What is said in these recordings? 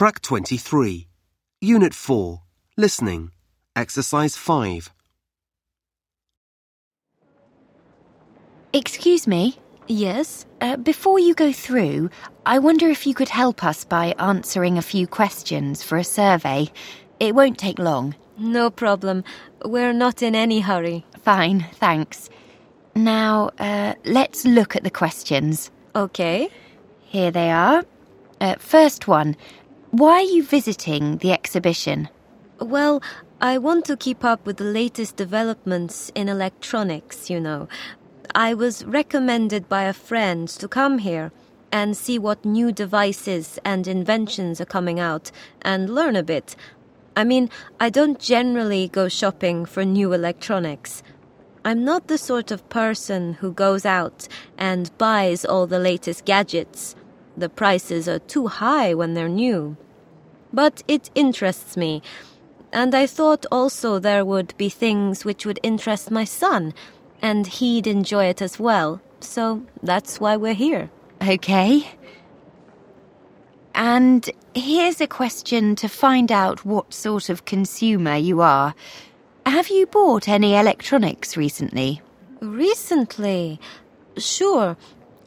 Track 23. Unit 4. Listening. Exercise 5. Excuse me. Yes? Uh, before you go through, I wonder if you could help us by answering a few questions for a survey. It won't take long. No problem. We're not in any hurry. Fine, thanks. Now, uh, let's look at the questions. Okay. Here they are. Uh, first one Why are you visiting the exhibition? Well, I want to keep up with the latest developments in electronics, you know. I was recommended by a friend to come here and see what new devices and inventions are coming out and learn a bit. I mean, I don't generally go shopping for new electronics. I'm not the sort of person who goes out and buys all the latest gadgets. The prices are too high when they're new. But it interests me. And I thought also there would be things which would interest my son, and he'd enjoy it as well. So that's why we're here. Okay. And here's a question to find out what sort of consumer you are. Have you bought any electronics recently? Recently? Sure.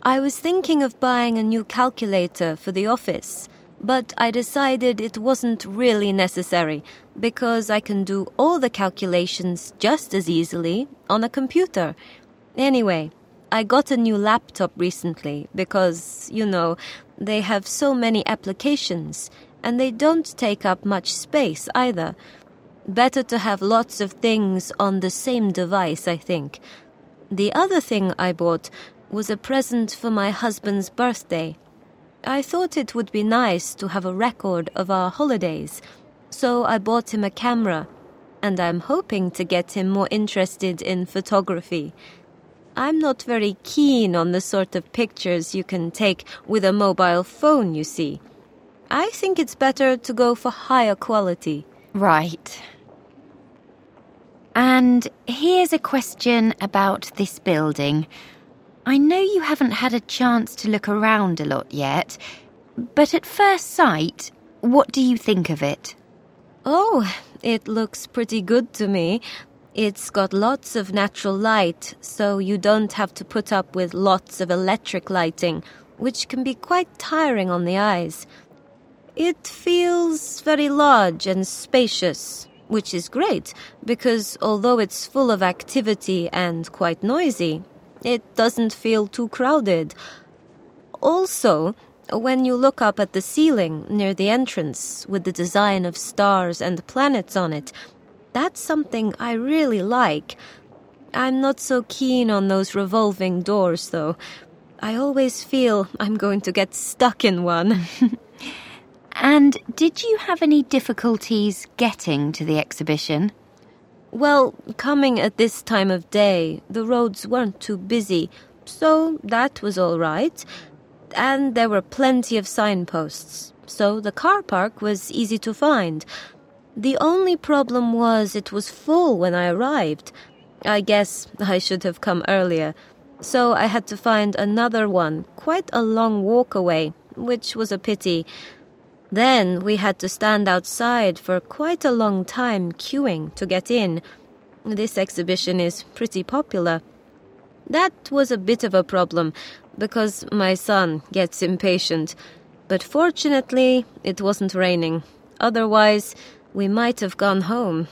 I was thinking of buying a new calculator for the office, but I decided it wasn't really necessary because I can do all the calculations just as easily on a computer. Anyway, I got a new laptop recently because, you know, they have so many applications and they don't take up much space either. Better to have lots of things on the same device, I think. The other thing I bought was a present for my husband's birthday. I thought it would be nice to have a record of our holidays, so I bought him a camera, and I'm hoping to get him more interested in photography. I'm not very keen on the sort of pictures you can take with a mobile phone, you see. I think it's better to go for higher quality. Right. And here's a question about this building. I know you haven't had a chance to look around a lot yet, but at first sight, what do you think of it? Oh, it looks pretty good to me. It's got lots of natural light, so you don't have to put up with lots of electric lighting, which can be quite tiring on the eyes. It feels very large and spacious, which is great because although it's full of activity and quite noisy, it doesn't feel too crowded. Also, when you look up at the ceiling near the entrance with the design of stars and planets on it, that's something I really like. I'm not so keen on those revolving doors, though. I always feel I'm going to get stuck in one. And did you have any difficulties getting to the exhibition? Well, coming at this time of day, the roads weren't too busy, so that was all right. And there were plenty of signposts, so the car park was easy to find. The only problem was it was full when I arrived. I guess I should have come earlier. So I had to find another one, quite a long walk away, which was a pity. Then we had to stand outside for quite a long time queuing to get in. This exhibition is pretty popular. That was a bit of a problem because my son gets impatient. But fortunately, it wasn't raining. Otherwise, we might have gone home.